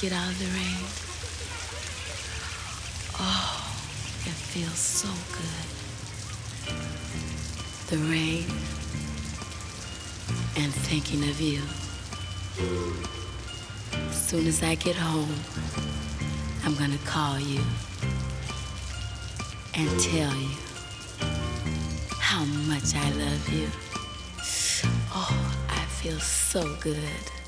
get out of the rain. Oh, it feels so good. The rain and thinking of you. As soon as I get home, I'm gonna call you and tell you how much I love you. Oh, I feel so good.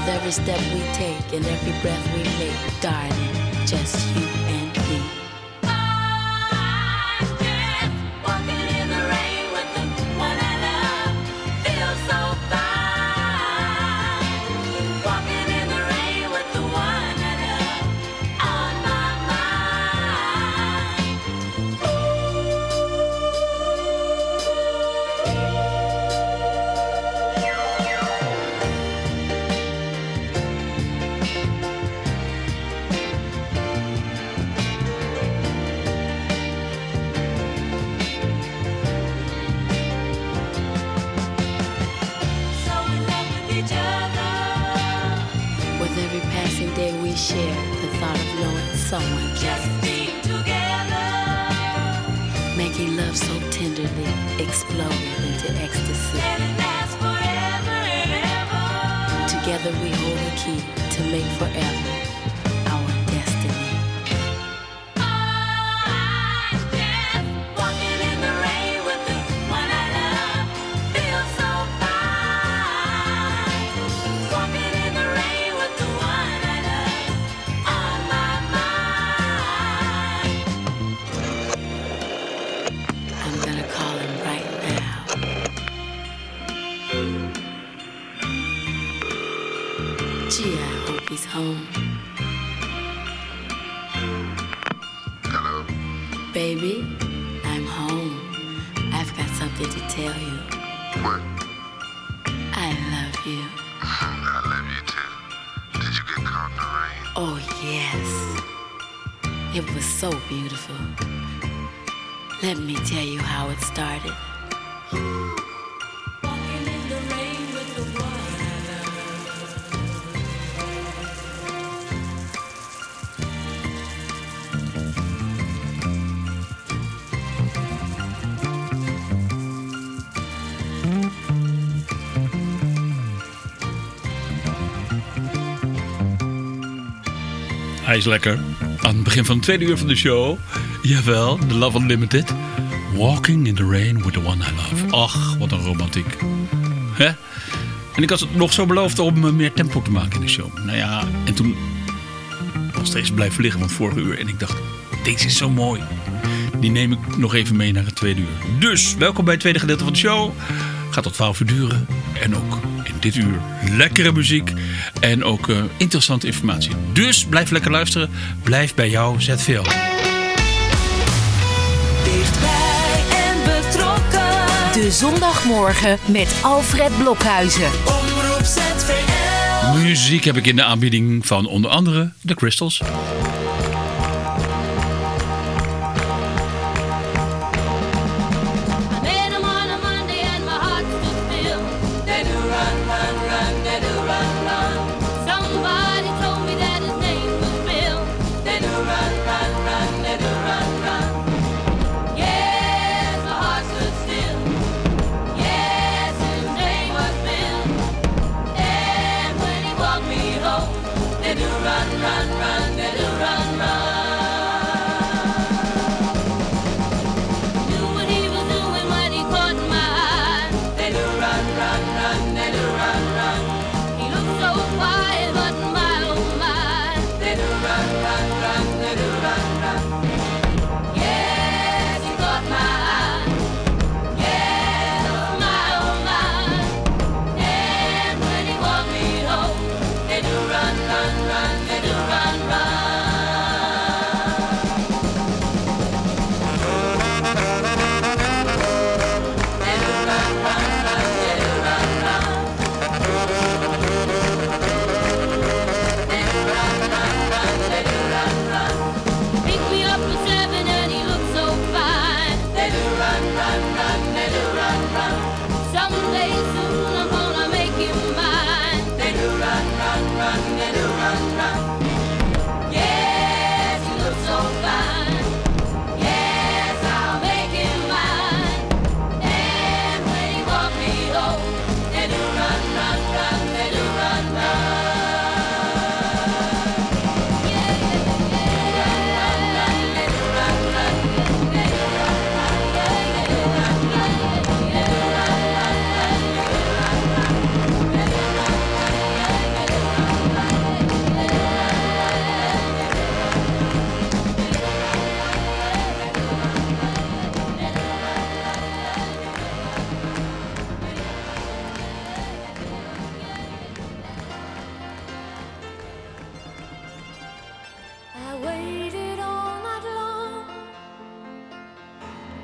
With every step we take and every breath we make, darling, just you and me. Oh, yes. It was so beautiful. Let me tell you how it started. Is lekker. Aan het begin van het tweede uur van de show. Jawel, The Love Unlimited. Walking in the Rain with the One I Love. Ach, wat een romantiek. Hè? En ik had het nog zo beloofd om eh, meer tempo te maken in de show. Nou ja, en toen was steeds blijven liggen van vorige uur. En ik dacht, deze is zo mooi. Die neem ik nog even mee naar het tweede uur. Dus, welkom bij het tweede gedeelte van de show. Gaat tot 12 uur duren. En ook dit uur lekkere muziek. En ook eh, interessante informatie. Dus blijf lekker luisteren. Blijf bij jou ZVL. Dichtbij en betrokken. De zondagmorgen met Alfred Blokhuizen. Omroep ZVL. Muziek heb ik in de aanbieding van onder andere The Crystals.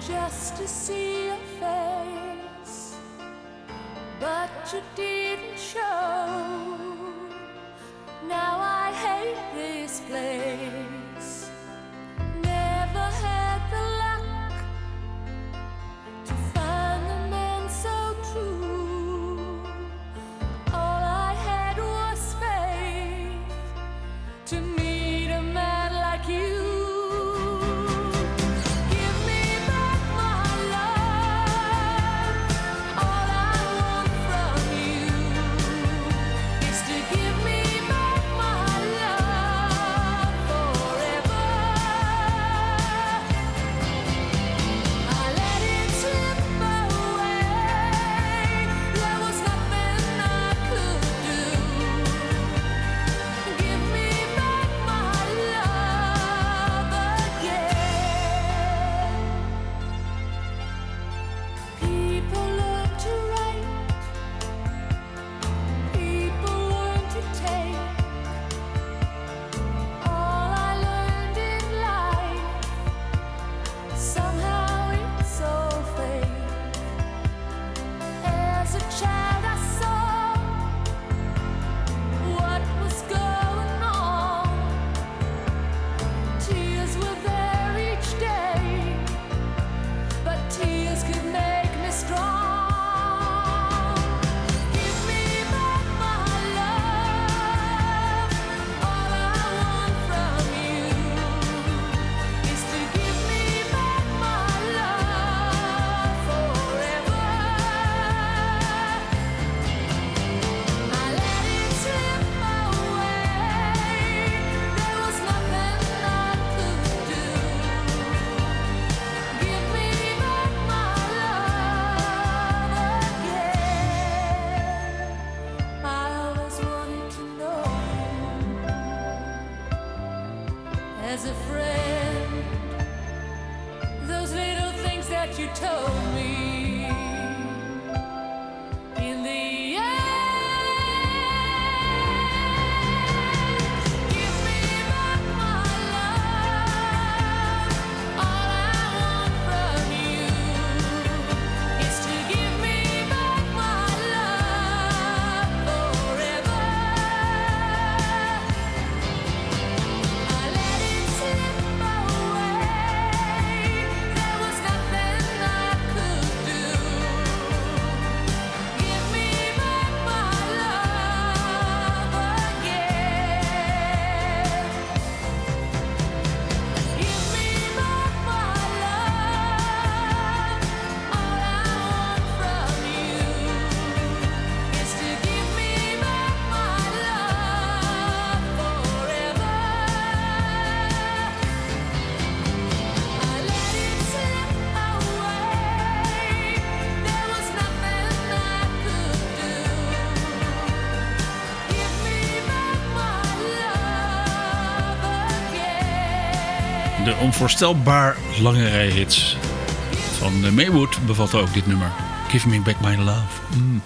just to see your face, but you didn't show. Now I hate this place. onvoorstelbaar lange rijhits. Van eh, Maywood bevat ook dit nummer. Give me back my love. Mm.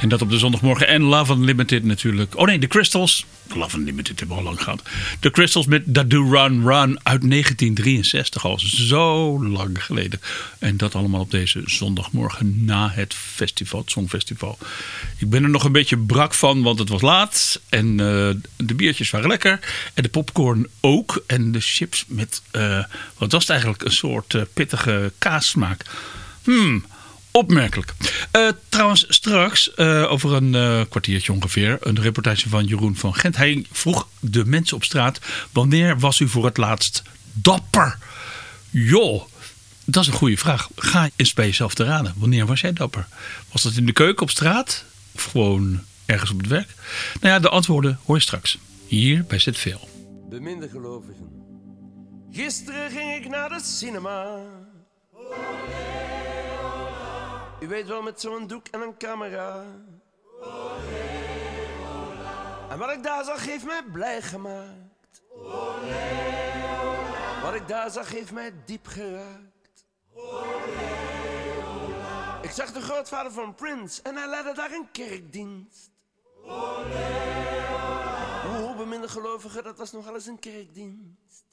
En dat op de zondagmorgen. En Love Unlimited natuurlijk. Oh nee, The Crystals. Love Unlimited hebben we al lang gehad. The Crystals met That Do Run Run uit 1963. Al zo lang geleden. En dat allemaal op deze zondagmorgen na het festival, het Songfestival. Ik ben er nog een beetje brak van, want het was laat. En eh, de biertjes waren lekker. En de popcorn ook. En de chips met, eh, wat was het eigenlijk, een soort uh, pittige kaassmaak. Hmm, Opmerkelijk. Eh, trouwens, straks, eh, over een eh, kwartiertje ongeveer, een reportage van Jeroen van Gent. Hij vroeg de mensen op straat: wanneer was u voor het laatst dapper? Joh, dat is een goede vraag. Ga eens bij jezelf te raden. Wanneer was jij dapper? Was dat in de keuken op straat? Of gewoon ergens op het werk? Nou ja, de antwoorden hoor je straks. Hier bij ZVL. Beminde gelovigen. Gisteren ging ik naar de cinema. U weet wel, met zo'n doek en een camera. En wat ik daar zag, heeft mij blij gemaakt. Wat ik daar zag, heeft mij diep geraakt. Ik zag de grootvader van Prince en hij leidde daar een kerkdienst. Hoe beminde gelovigen, dat was nogal eens een kerkdienst.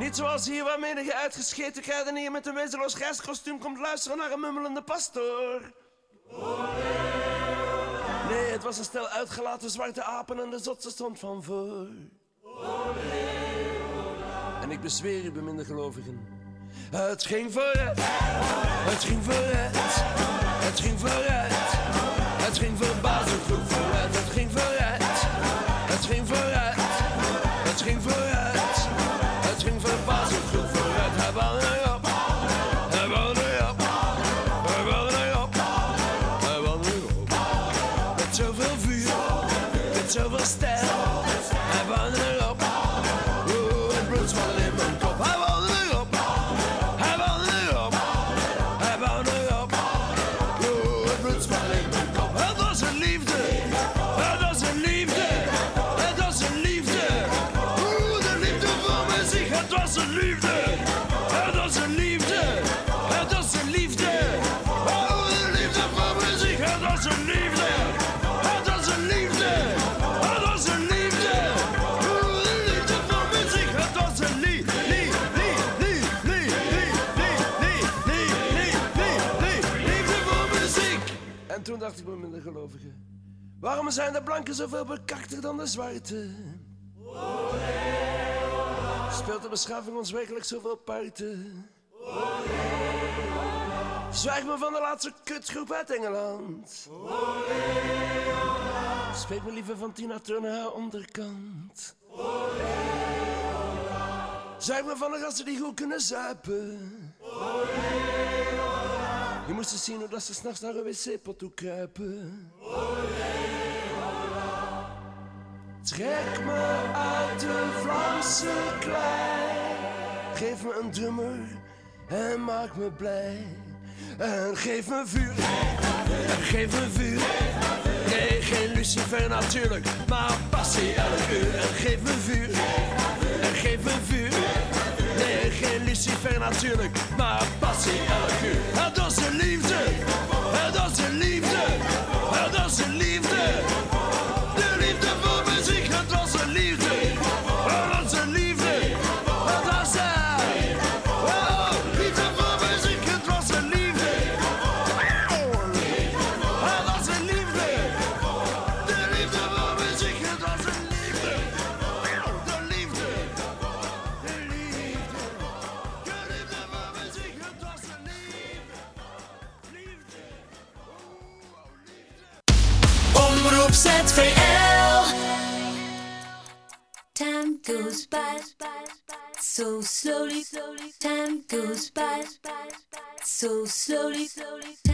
Niet zoals hier waar menige uitgescheten kruidenier met een wezenloos grijskostuum komt luisteren naar een mummelende pastoor. Nee, het was een stel uitgelaten zwarte apen en de zotse stond van voor. En ik bezweer u, beminde gelovigen. Het ging vooruit, het ging vooruit, het ging vooruit. Het ging verbazend goed waarom zijn de blanken zoveel bekakter dan de zwarte? Speelt de beschaving ons werkelijk zoveel parten? Zwijg me van de laatste kutgroep uit Engeland. Spreek me liever van Tina Turner haar onderkant. Zwijg me van de gasten die goed kunnen zuipen. Je moest eens zien hoe dat ze s'nachts naar een wc-pot toe kruipen. Trek me uit de Vlaamse klei. Geef me een drummer en maak me blij. En geef me vuur, en geef me vuur. Nee, geen Lucifer natuurlijk, maar passie elk uur. En geef me vuur, en geef me vuur. Nee, geen Lucifer natuurlijk, maar passie elk uur. Het was een liefde, so slowly. Time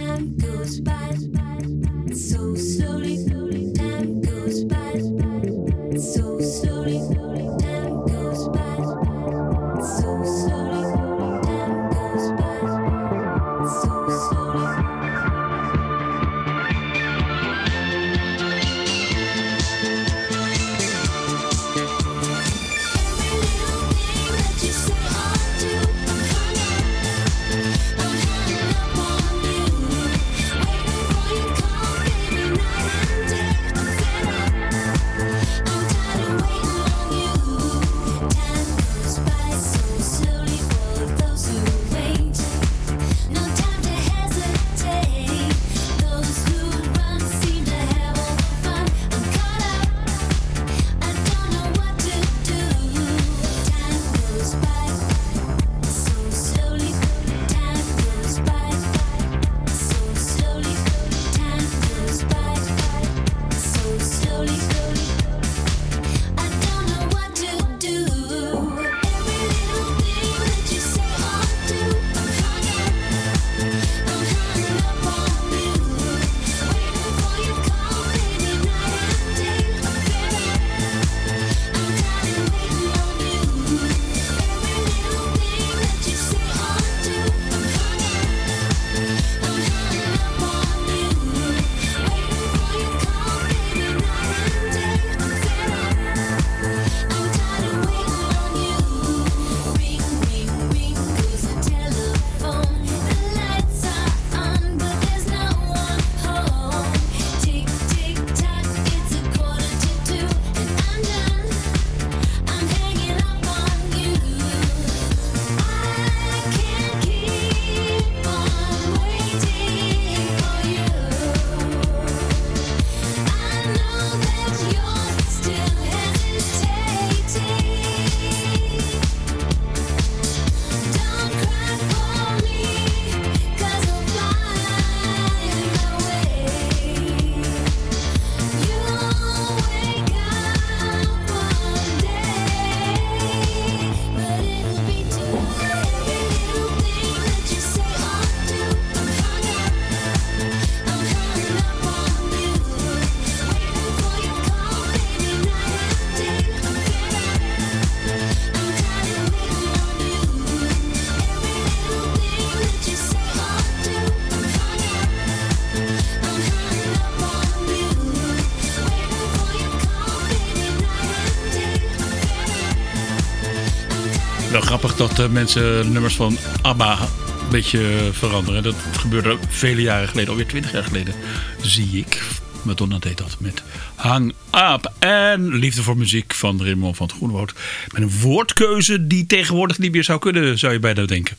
grappig dat eh, mensen nummers van ABBA een beetje veranderen. Dat gebeurde vele jaren geleden, alweer twintig jaar geleden, zie ik. Madonna deed dat met Hang Up. En Liefde voor Muziek van Raymond van het Groenewoud. Met een woordkeuze die tegenwoordig niet meer zou kunnen, zou je bijna denken.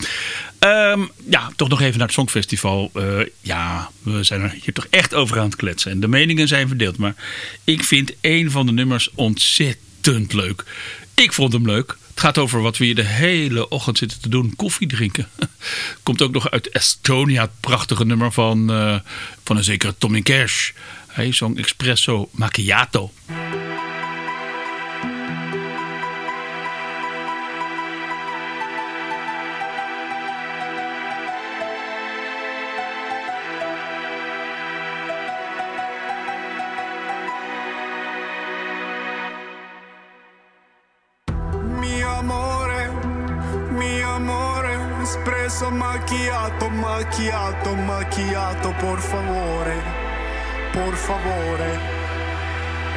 Ehm, ja, toch nog even naar het Songfestival. Eh, ja, we zijn er hier toch echt over aan het kletsen. En de meningen zijn verdeeld. Maar ik vind een van de nummers ontzettend leuk. Ik vond hem leuk. Het gaat over wat we hier de hele ochtend zitten te doen. Koffie drinken. Komt ook nog uit Estonia. Het prachtige nummer van, eh, van een zekere Tommy Cash. Hij zong Espresso Macchiato. Macchiato, macchiato, por favore, por favore,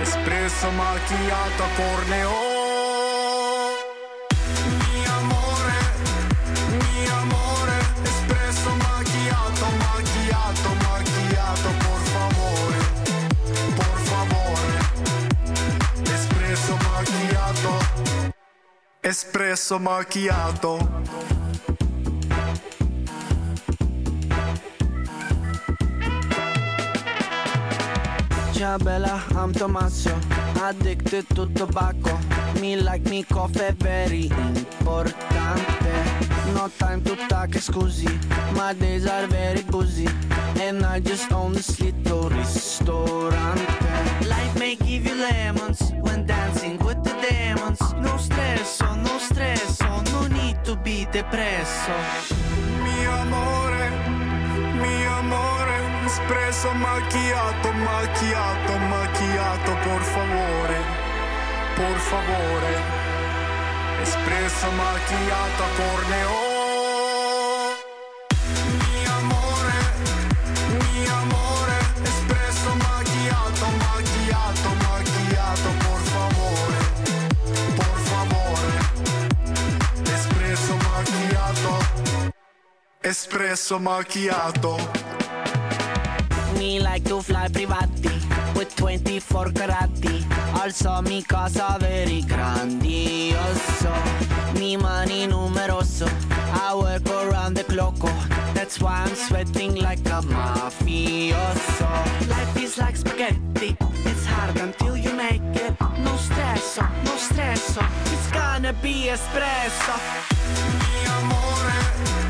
espresso macchiato, corneo. Mi amore, espresso macchiato, Ciao bella, I'm Tommaso Addicted to tobacco Me like me coffee very importante. No time to talk scusi. My days are very busy And I just own this little ristorante. Life may give you lemons When dancing with the demons. No stress, no stress No need to be depresso. Mi amore, mi amore, espresso macchiato, macchiato, macchiato, por favore, por favore, espresso macchiato, corneo. Espresso macchiato. Me like to fly privati with 24 carati. Also mi casa very grandioso. Mi money numeroso. I work around the clock. That's why I'm sweating like a mafioso. Life is like spaghetti. It's hard until you make it. No stress, no stress. It's gonna be espresso. Mi mi amore,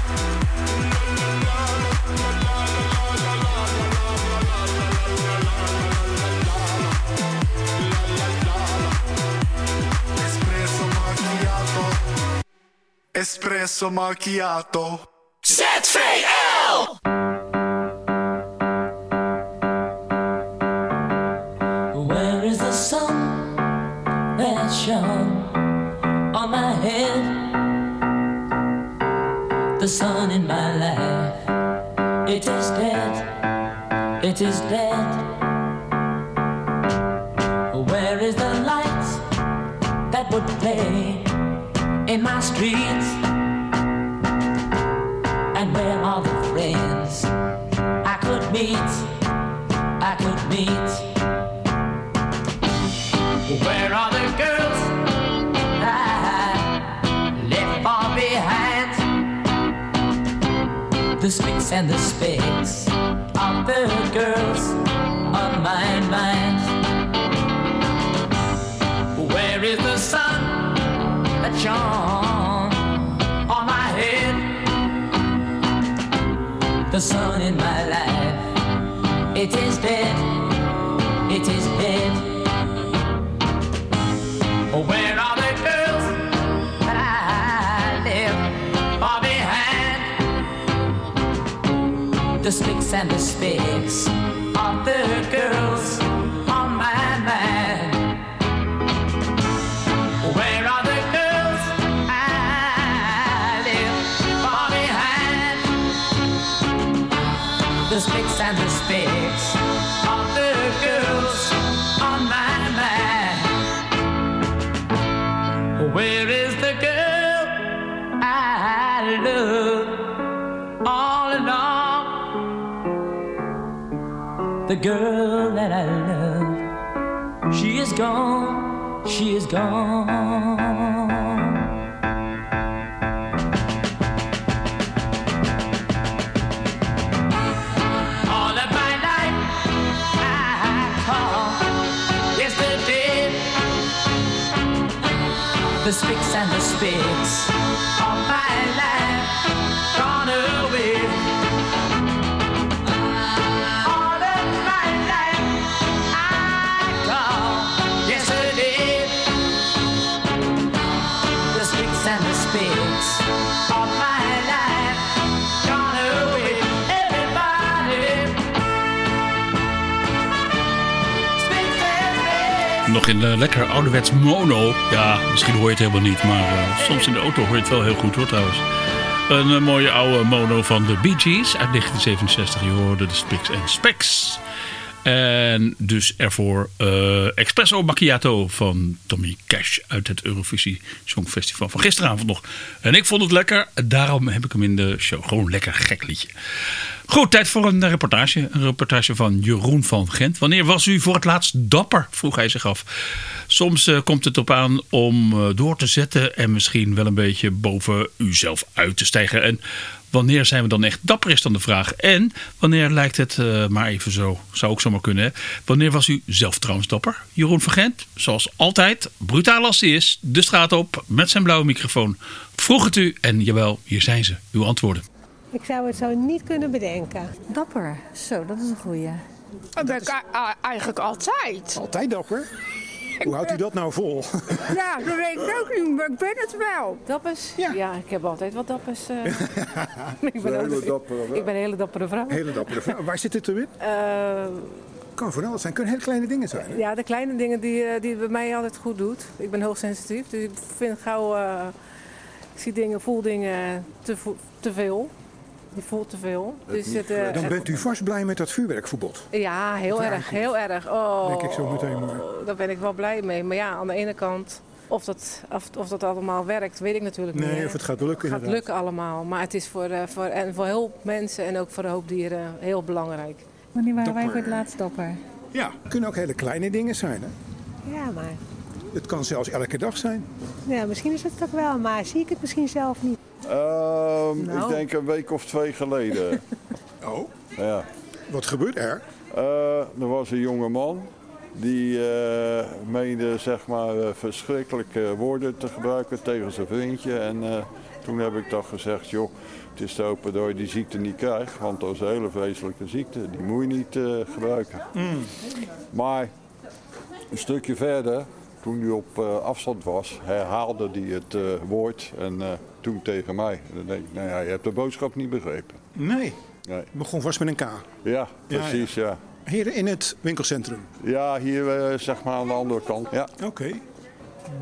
Espresso macchiato. ZVL! Where is the sun that shone on my head? The sun in my life, it is dead, it is dead. Where is the light that would play in my streets? And the specs of the girls on my mind. Where is the sun? That shone on my head? The sun in my life, it is dead, it is dead. Where are the girls that I left far behind? The speaks and the speaks of the girls The girl that I love, she is gone, she is gone. All of my life I call yesterday. The spicks and the spicks Nog eh, lekker ouderwets mono. Ja, misschien hoor je het helemaal niet, maar eh, soms in de auto hoor je het wel heel goed hoor trouwens. Een eh, mooie oude mono van de Bee Gees uit 1967. Je hoorde de Spicks en Specs. En dus ervoor eh Espresso Macchiato van Tommy Cash uit het Eurovisie Songfestival van gisteravond nog. En ik vond het lekker, daarom heb ik hem in de show. Gewoon lekker gek liedje. Goed, tijd voor een reportage. Een reportage van Jeroen van Gent. Wanneer was u voor het laatst dapper? vroeg hij zich af. Soms eh, komt het op aan om eh, door te zetten en misschien wel een beetje boven uzelf uit te stijgen. En wanneer zijn we dan echt dapper is dan de vraag. En wanneer lijkt het eh, maar even zo, zou ook zomaar kunnen. Hè? Wanneer was u zelf trouwens dapper? Jeroen van Gent, zoals altijd, brutaal als hij is, de straat op met zijn blauwe microfoon. Vroeg het u en jawel, hier zijn ze, uw antwoorden. Ik zou het zo niet kunnen bedenken. Dapper. Zo, dat is een goeie. Dat ben ik eigenlijk altijd. Altijd dapper? Hoe houdt u dat nou vol? Ja, dat weet ik ook niet, maar ik ben het wel. Dappers? Ja, ik heb altijd wat dappers. eh. ik, ben Een hele dappere vrouw. ik ben een hele dappere vrouw. Hele dappere vrouw. Waar zit het er in? Eh, Kan van alles zijn. Kunnen hele kleine dingen zijn. hè? ja, de kleine dingen die, eh, die bij mij altijd goed doet. Ik ben hoogsensitief, dus ik vind gauw... eh, ik zie dingen, voel dingen te, te veel. Je voelt te veel. Dus het, eh, Dan bent u vast blij met dat vuurwerkverbod. Ja, heel erg, heel erg. Oh, Denk ik zo meteen maar. Daar ben ik wel blij mee. Maar ja, aan de ene kant, of dat, of, of dat allemaal werkt, weet ik natuurlijk niet. Nee, of het gaat lukken Het gaat inderdaad. lukken allemaal. Maar het is voor, eh, voor, en voor heel mensen en ook voor de hoop dieren heel belangrijk. Wanneer waren wij voor het laatst dapper? Ja. Kunnen ook hele kleine dingen zijn. Hè? Ja, maar Het kan zelfs elke dag zijn. ja, misschien is het ook wel, maar zie ik het misschien zelf niet. Ehm, Nou. Ik denk een week of twee geleden. oh? Ja. Wat gebeurt er? Eh, er was een jonge man die eh, meende zeg maar eh, verschrikkelijke woorden te gebruiken tegen zijn vriendje. En eh, toen heb ik toch gezegd, joh, het is te hopen dat je die ziekte niet krijgt. Want dat is een hele vreselijke ziekte, die moet je niet eh, gebruiken. Maar een stukje verder, toen hij op eh, afstand was, herhaalde hij het eh, woord en eh, toen tegen mij. En dan denk ik, nou ja, je hebt de boodschap niet begrepen. Nee. Nee. Begon vast met een K. Ja, precies, ja. Hier in het winkelcentrum. Ja, hier zeg maar aan de andere kant. Ja. Oké.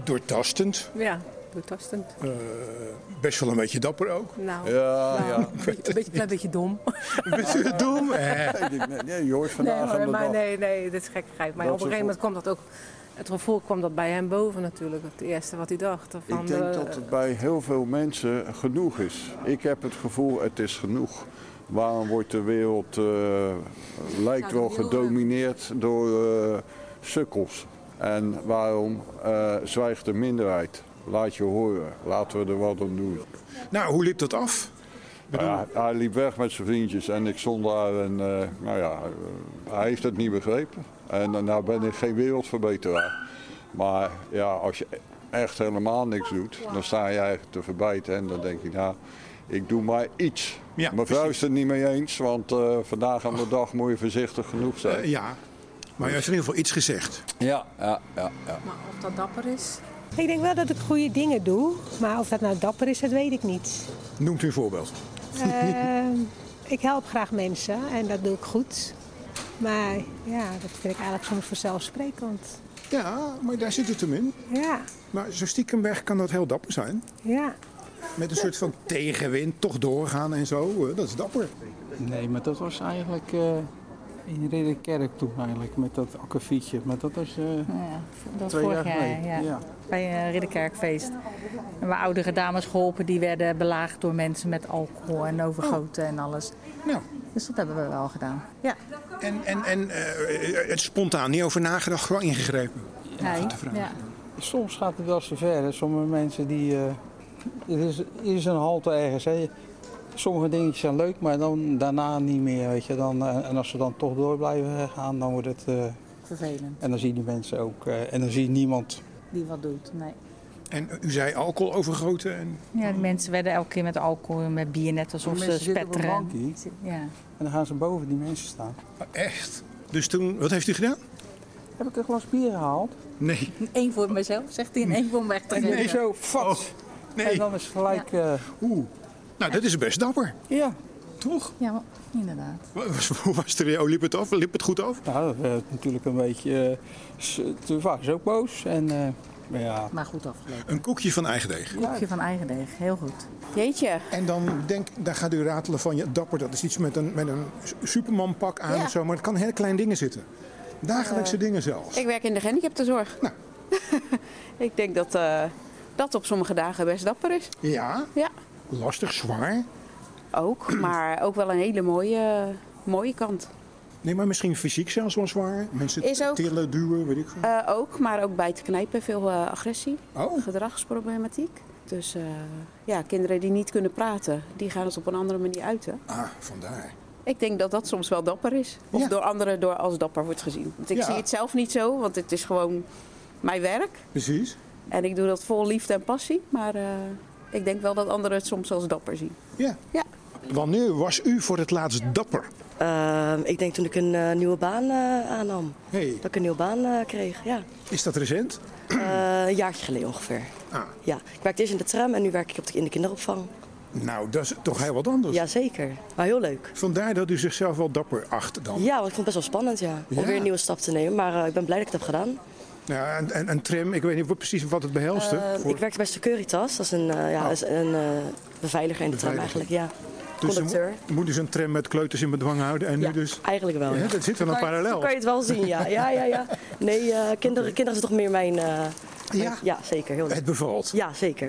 Doortastend. Ja, doortastend. Eh, best wel een beetje dapper ook. Nou, Ja, nou, ja. Een beetje, een beetje, klein beetje dom. Een beetje dom? Eh. Nee, nee, nee, je hoort Nee, vandaag de maar dag. nee, nee, dit is gekkigheid. Maar Dat op een gegeven moment kwam dat ook... Het gevoel kwam dat bij hem boven natuurlijk. Het eerste wat hij dacht. Van Ik denk de- dat het bij heel veel mensen genoeg is. Ik heb het gevoel, het is genoeg. Waarom wordt de wereld, eh, lijkt wel gedomineerd door eh, sukkels? En waarom eh, zwijgt de minderheid? Laat je horen, laten we er wat aan doen. Nou, hoe liep dat af? Ja, hij liep weg met zijn vriendjes en ik stond daar en eh, nou ja, hij heeft het niet begrepen. En nou ben ik geen wereldverbeteraar. Maar ja, als je echt helemaal niks doet, dan sta je eigenlijk te verbijten en dan denk ik, nou, ik doe maar iets. Ja, Mijn vrouw is het niet mee eens, want eh, vandaag aan de dag moet je voorzichtig genoeg zijn. Eh, ja. Maar je heeft in ieder geval iets gezegd. Ja, ja, ja. ja. Maar of dat dapper is? Ik denk wel dat ik goede dingen doe, maar of dat nou dapper is, dat weet ik niet. Noemt u een voorbeeld. Ehm, ik help graag mensen en dat doe ik goed. Maar ja, dat vind ik eigenlijk soms vanzelfsprekend. Ja, maar daar zit het hem in. Ja, Maar zo stiekem weg kan dat heel dapper zijn. ja. Met een soort van tegenwind toch doorgaan en zo. eh, Dat is dapper. Nee, maar dat was eigenlijk eh, in Ridderkerk toen eigenlijk, met dat akkefietje. Maar dat was eh, Ja, dat twee vorig jaar jaar, geleden. ja. Bij een Ridderkerkfeest. En waar oudere dames geholpen, die werden belaagd door mensen met alcohol en overgoten en alles. Nou. Dus dat hebben we wel gedaan. Ja. En, en, en eh, het spontaan niet over nagedacht, gewoon ingegrepen. Nee. Ja. Soms gaat het wel zo ver. Hè. Sommige mensen die... eh, er, is, er is een halte ergens. Hè. Sommige dingetjes zijn leuk, maar dan, daarna niet meer. Weet je. Dan, eh, en als ze dan toch door blijven gaan, dan wordt het... eh, Vervelend. en dan zie je die mensen ook... eh, en dan zie je niemand... Die wat doet, nee. En u zei alcohol overgoten. En... Ja, die mensen werden elke keer met alcohol en met bier net alsof ze mensen zitten op een spetteren. Ja. En dan gaan ze boven die mensen staan. Echt? Dus toen, wat heeft u gedaan? Heb ik een glas bier gehaald? Nee. Eén voor mezelf, zegt hij, en één voor te En nee, zo, fat. nee. En dan is gelijk... eh, Oeh. Nou, dat is best dapper. Ja. Toch? Ja, inderdaad. Hoe was het er? Oh, liep het af? Liep het goed af? Nou, dat werd natuurlijk een beetje... eh, Toen waren ze ook boos. En, eh, maar ja, Maar goed afgelopen. Een koekje van eigen deeg. Koekje van eigen deeg, heel goed. Jeetje. En dan denk, daar gaat u ratelen van, ja, dapper, dat is iets met een, met een Superman pak aan Ja. of zo. Maar het kan heel kleine dingen zitten. Dagelijkse Eh, dingen zelfs. Ik werk in de gehandicaptenzorg. Nou. ik denk dat eh, dat op sommige dagen best dapper is. Ja? Ja. Lastig, zwaar. Ook, maar ook wel een hele mooie, mooie kant. Nee, maar misschien fysiek zelfs wel zwaar. Mensen Is ook. tillen, duwen, weet ik veel. Eh, ook, maar ook bij te knijpen veel eh, agressie, Oh. gedragsproblematiek. Dus eh, ja, kinderen die niet kunnen praten, die gaan het op een andere manier uiten. Ah, vandaar. Ik denk dat dat soms wel dapper is. Of Ja. door anderen door als dapper wordt gezien. Want ik Ja. zie het zelf niet zo, want het is gewoon mijn werk. Precies. En ik doe dat vol liefde en passie. Maar ik denk wel dat anderen het soms als dapper zien. Ja. Ja. Wanneer was u voor het laatst dapper? Ehm, ik denk toen ik een eh, nieuwe baan eh, aannam. Hey. Dat ik een nieuwe baan eh, kreeg, ja. Is dat recent? Een jaartje geleden ongeveer. Ah. Ja, ik werkte eerst in de tram en nu werk ik op de, in de kinderopvang. Nou, dat is toch heel wat anders. Jazeker, maar heel leuk. Vandaar dat u zichzelf wel dapper acht dan. Ja, want ik vond het best wel spannend, ja. Om weer een nieuwe stap te nemen. Maar ik ben blij dat ik het heb gedaan. Ja, en, en, en tram, ik weet niet wat- precies wat het behelste. Eh, voor- Ik werkte bij Securitas, dat is een, ja, Oh. is een beveiliger in de tram eigenlijk. Ja. Dus dan Conducteur. moet- moet dus een tram met kleuters in bedwang houden. En Ja, nu dus... eigenlijk wel. Ja, dat zit wel een Zo parallel. Zo kan je het wel zien, ja. Ja, ja, ja. Nee, eh, kinderen, kinderen zijn toch meer mijn... eh, mijn- ja, zeker. Heel leuk. Het bevalt. Ja, zeker.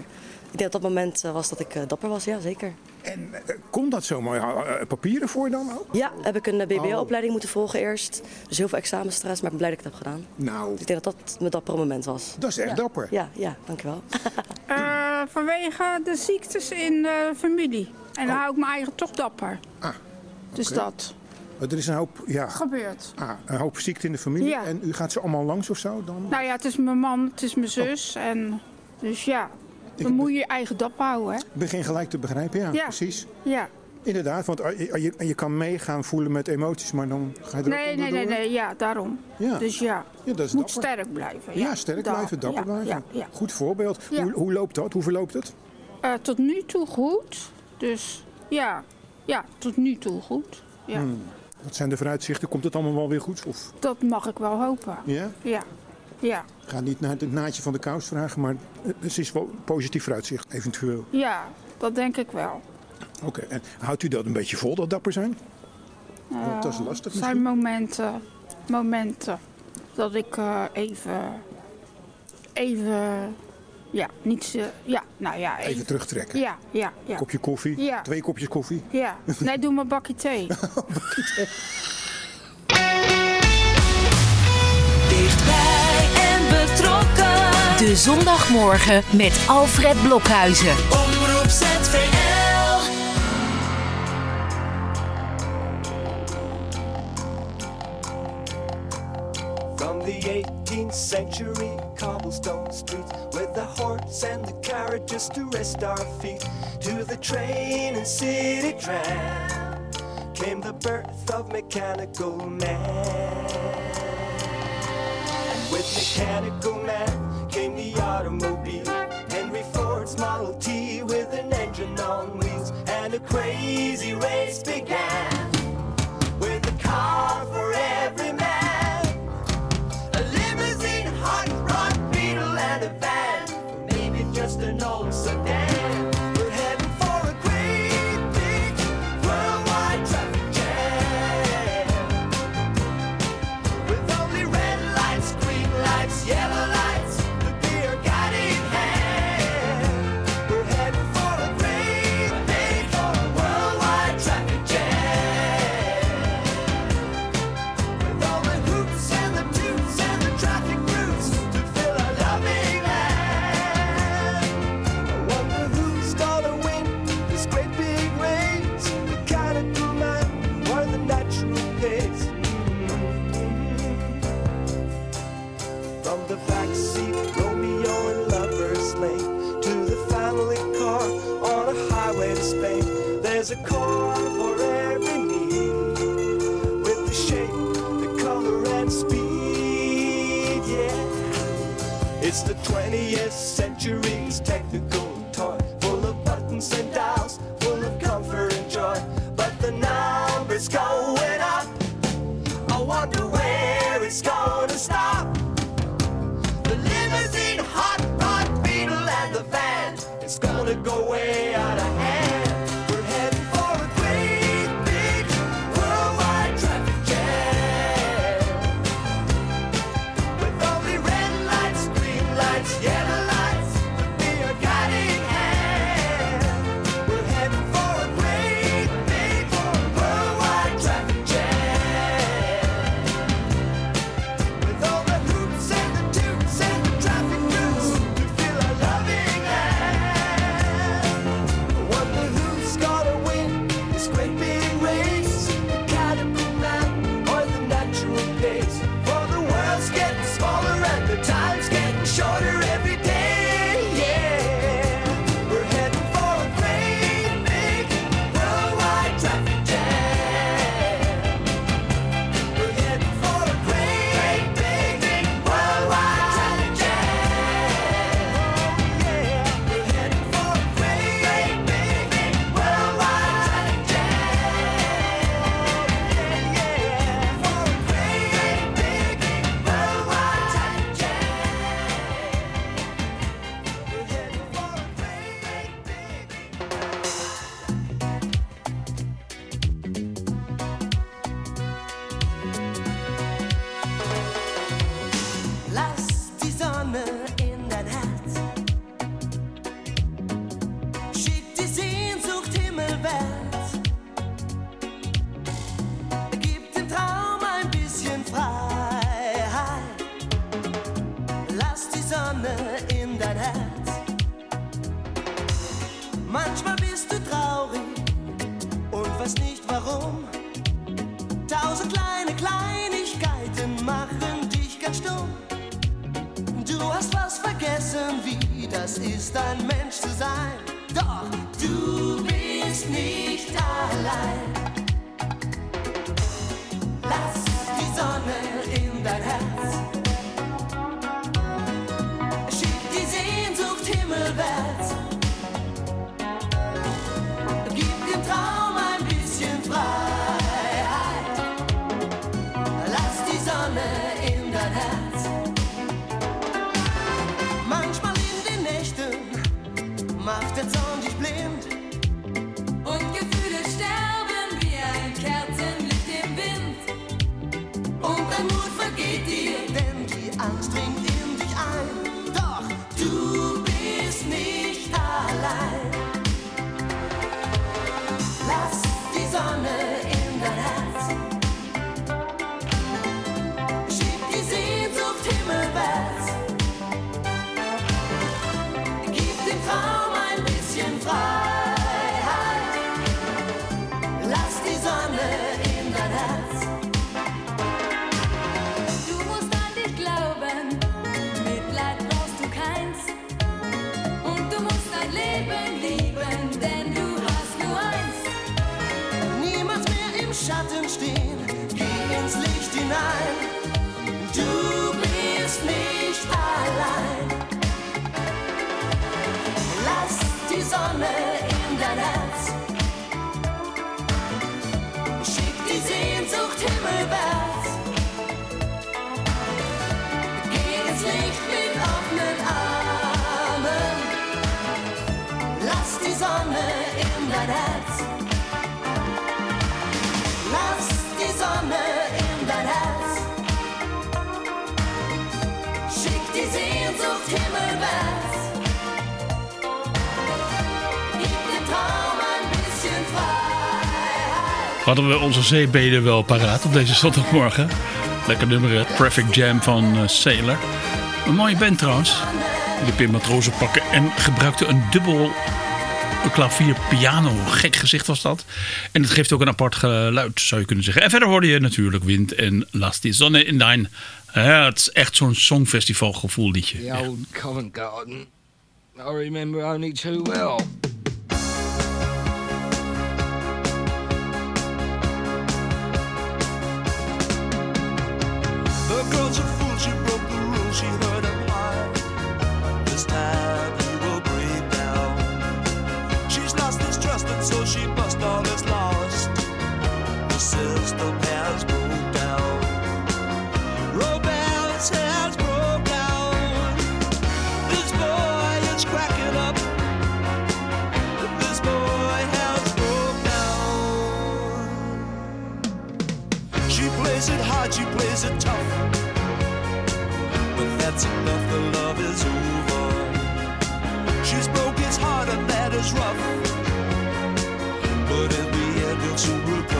Ik denk dat dat moment eh, was dat ik dapper was, ja, zeker. En komt dat zomaar? Ja, eh, papieren voor dan ook? Ja, heb ik een eh, Oh. Moeten volgen eerst. Dus heel veel examenstress, maar ik ben blij dat ik het heb gedaan. Nou, Ik denk dat dat mijn dappere moment was. dat is echt ja. dapper. Ja, ja, dankjewel. Eh, vanwege de ziektes in de familie. En dan hou ik mijn eigen toch dapper. Ah, Dus oké. dat Er is een hoop, ja, gebeurt. ah, een hoop ziekte in de familie. Ja. En u gaat ze allemaal langs of zo dan? Nou ja, het is mijn man, het is mijn zus. En dus ja, dan moet je je eigen dapper houden, hè? Ik begin gelijk te begrijpen, ja, Ja. precies. Ja. Inderdaad, want eh, je, je, je kan meegaan voelen met emoties, maar dan ga je er ook Nee, nee, nee, onderdoor. nee, ja, daarom. Ja. Dus ja, Ja, dat is moet dapper. sterk blijven. Ja, sterk blijven, dapper ja, blijven. Ja, ja. Goed voorbeeld. Ja. Hoe, hoe loopt dat? Hoe verloopt het? Eh, tot nu toe goed. Dus ja, ja, tot nu toe goed. Ja. Hmm. Wat zijn de vooruitzichten? Komt het allemaal wel weer goed? Of Dat mag ik wel hopen. ja? Ja, ja, Ik ga niet naar het naadje van de kous vragen, maar het is wel positief vooruitzicht, eventueel. ja, dat denk ik wel. Oké, en houdt u dat een beetje vol, dat dapper zijn? Want dat is Eh, lastig Er zijn momenten, momenten dat ik eh, even, even, ja, niet, eh, ja, nou ja, Even terugtrekken. Ja, ja, ja. Kopje koffie, Ja. twee kopjes koffie. Ja, nee, doe maar een bakje thee. Dichtbij en betrokken. De zondagmorgen met Alfred Blokhuizen. To rest our feet to the train and city tram came the birth of mechanical man. And with mechanical man came the automobile. Henry Ford's Model T with an engine on wheels and a crazy race began It's the 20th century's technical toy, full of buttons and dials, full of comfort and joy. But the numbers go hinein. Du bist nicht allein. Lass die Sonne in dein Herz. Schick die Sehnsucht himmelwärts. Geh ins Licht mit offenen Armen. Lass die Sonne in Hadden we onze zeebeden wel paraat op deze zondagmorgen. Lekker nummer. Traffic Jam van eh, Sailor. Een mooie band trouwens. Liep in matrozen pakken en gebruikte een dubbel klavier piano. Gek gezicht was dat. En het geeft ook een apart geluid, zou je kunnen zeggen. En verder hoorde je natuurlijk wind en last die zonne in dein... Ja, het is echt zo'n songfestivalgevoel liedje. The old Covent Garden. I remember only too well. It hard, she plays it tough. But that's enough, the love is over. She's broke his heart, and that is rough. But in the end, soon recover.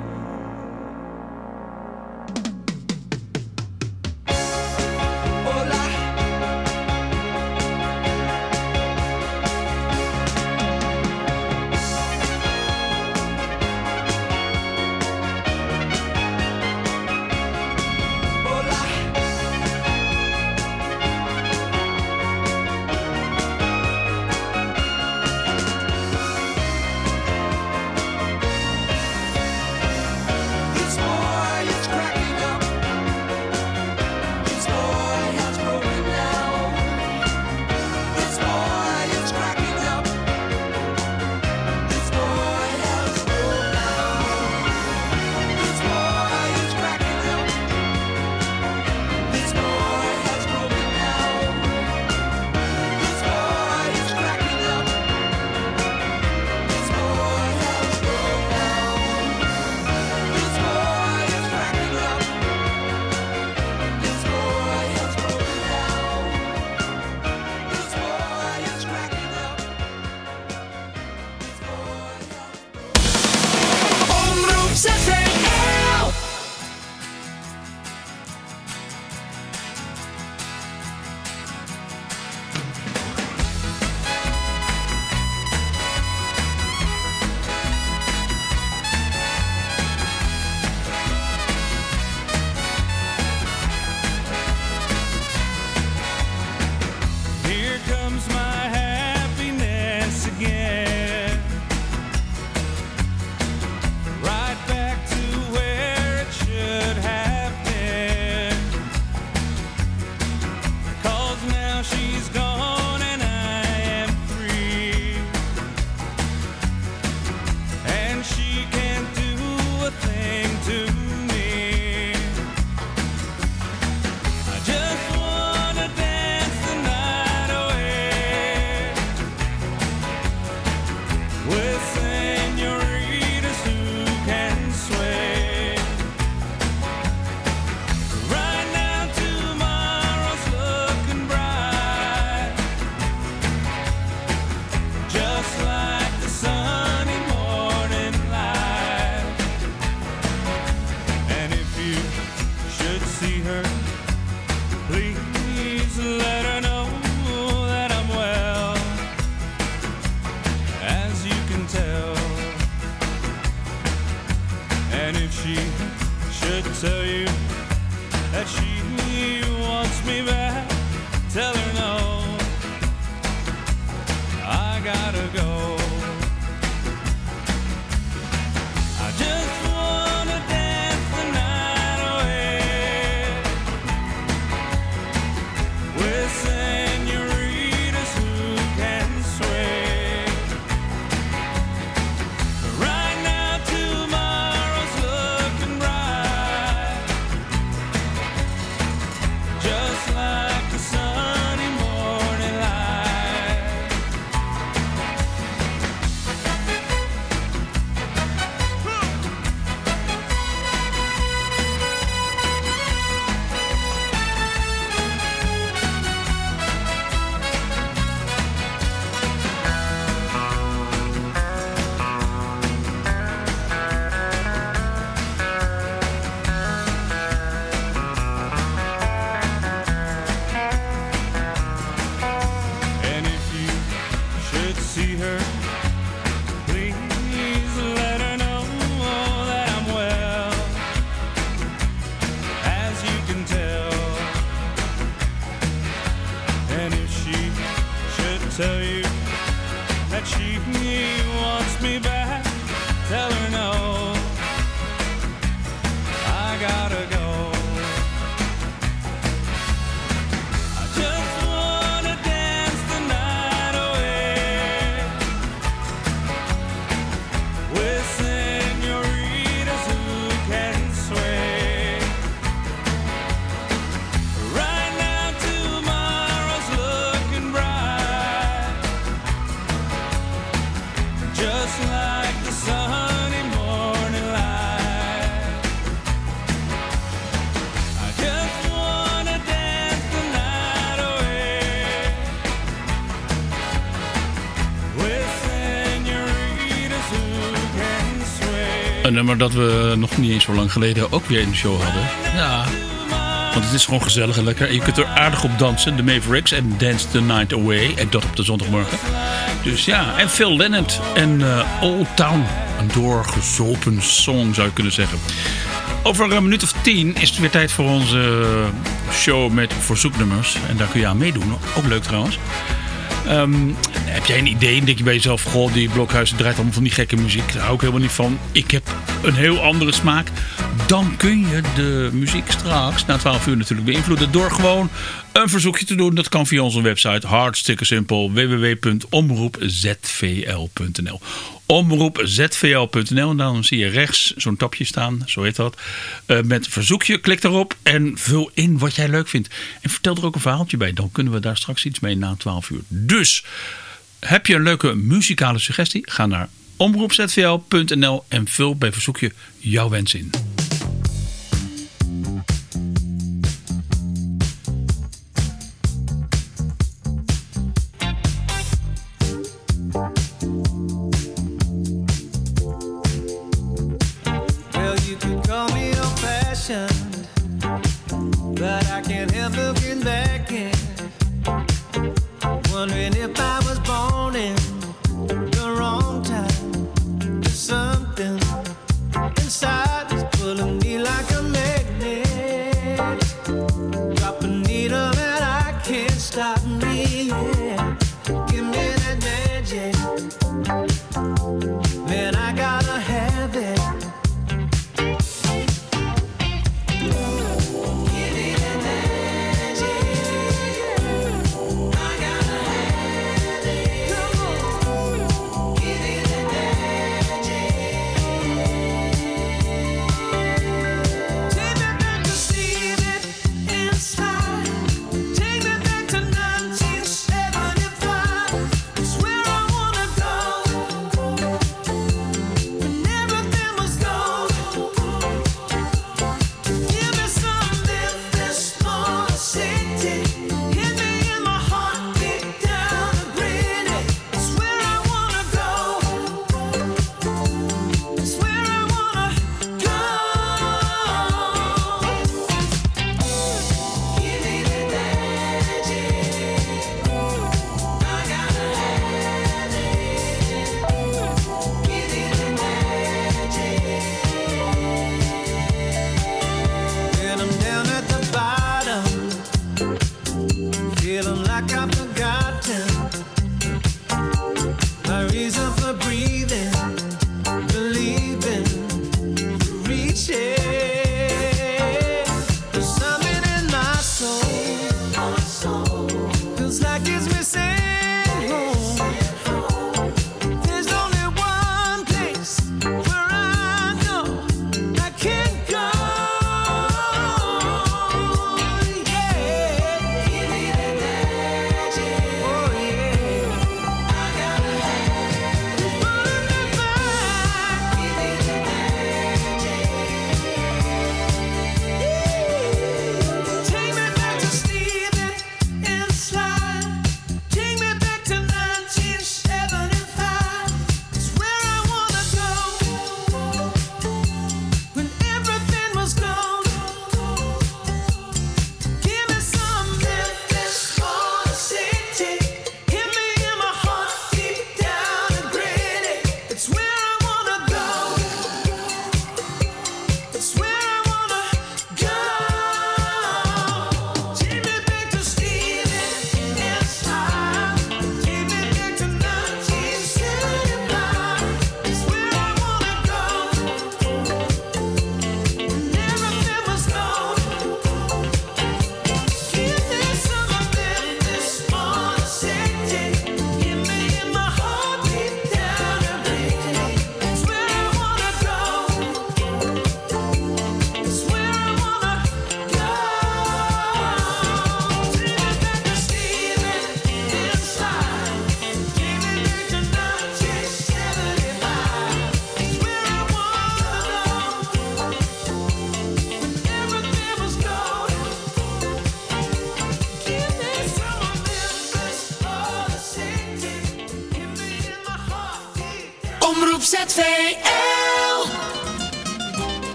Nummer dat we nog niet eens zo lang geleden ook weer in de show hadden. Ja. Want het is gewoon gezellig en lekker. En je kunt er aardig op dansen. De Mavericks en Dance the Night Away. En dat op de zondagmorgen. Dus ja, en Phil Lennart en eh, Old Town. Een doorgezopen song zou je kunnen zeggen. Over een minuut of tien is het weer tijd voor onze show met verzoeknummers. En daar kun je aan meedoen. Ook leuk trouwens. Ehm, heb jij een idee? Denk je bij jezelf, goh, die blokhuizen draait allemaal van die gekke muziek. Daar hou ik helemaal niet van. Ik heb een heel andere smaak. Dan kun je de muziek straks na 12 uur natuurlijk beïnvloeden door gewoon een verzoekje te doen. Dat kan via onze website hartstikke simpel www.omroepzvl.nl omroepzvl.nl en dan zie je rechts zo'n tapje staan, zo heet dat, eh, met verzoekje. Klik daarop en vul in wat jij leuk vindt. En vertel er ook een verhaaltje bij, dan kunnen we daar straks iets mee na 12 uur. Dus, heb je een leuke muzikale suggestie? Ga naar omroepzvl.nl en vul bij verzoekje jouw wens in.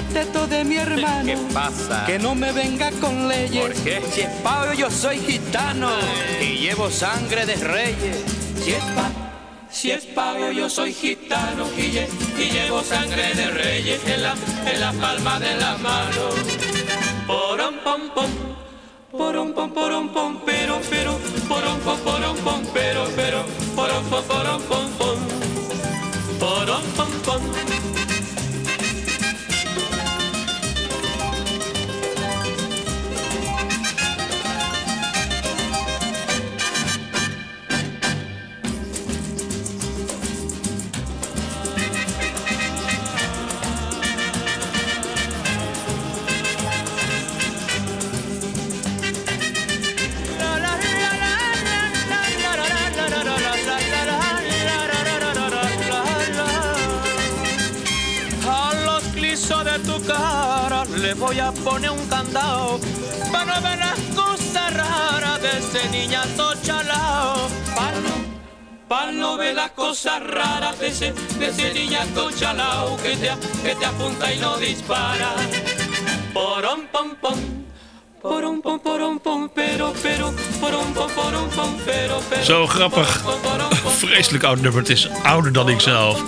Cateto de mi hermano. ¿Qué pasa? Que no me venga con leyes. ¿Por qué? Si es pavo, yo soy gitano. Y llevo sangre de reyes. Si es pa, si es pavo, yo soy gitano y, lle- y llevo sangre de reyes en la, en la palma de la mano. Porom pom pom, porom pom porom pom, pero pero, porom pom porom pom, pero pero, porom pom porom pom pom, porom pom pom. Voy a poner un candado para ver las cosas raras de ese niñato chalao. Para no, para no ver las cosas raras de ese, de ese niñato chalao que te, que te apunta y no dispara. Porom pom pom. Zo grappig. Vreselijk oud nummer. Het is ouder dan ik zelf.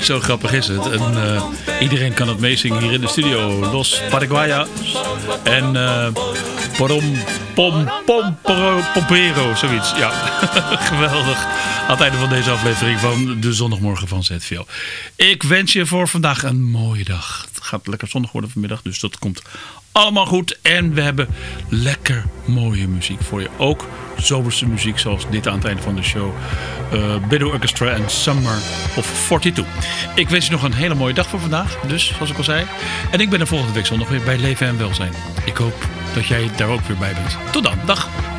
Zo grappig is het. En eh, iedereen kan het meezingen hier in de studio. Los Paraguayas. En eh Porom Pom Pom Pompero. Zoiets. Ja, geweldig. Aan het einde van deze aflevering van de zondagmorgen van ZVL. Ik wens je voor vandaag een mooie dag. Het gaat lekker zonnig worden vanmiddag. Dus dat komt allemaal goed. En we hebben lekker mooie muziek voor je. Ook zomerse muziek zoals dit aan het einde van de show. Uh, Orchestra en Summer of 42. Ik wens je nog een hele mooie dag voor vandaag. Dus, zoals ik al zei. En ik ben er volgende week zondag weer bij Leven en Welzijn. Ik hoop dat jij daar ook weer bij bent. Tot dan. Dag.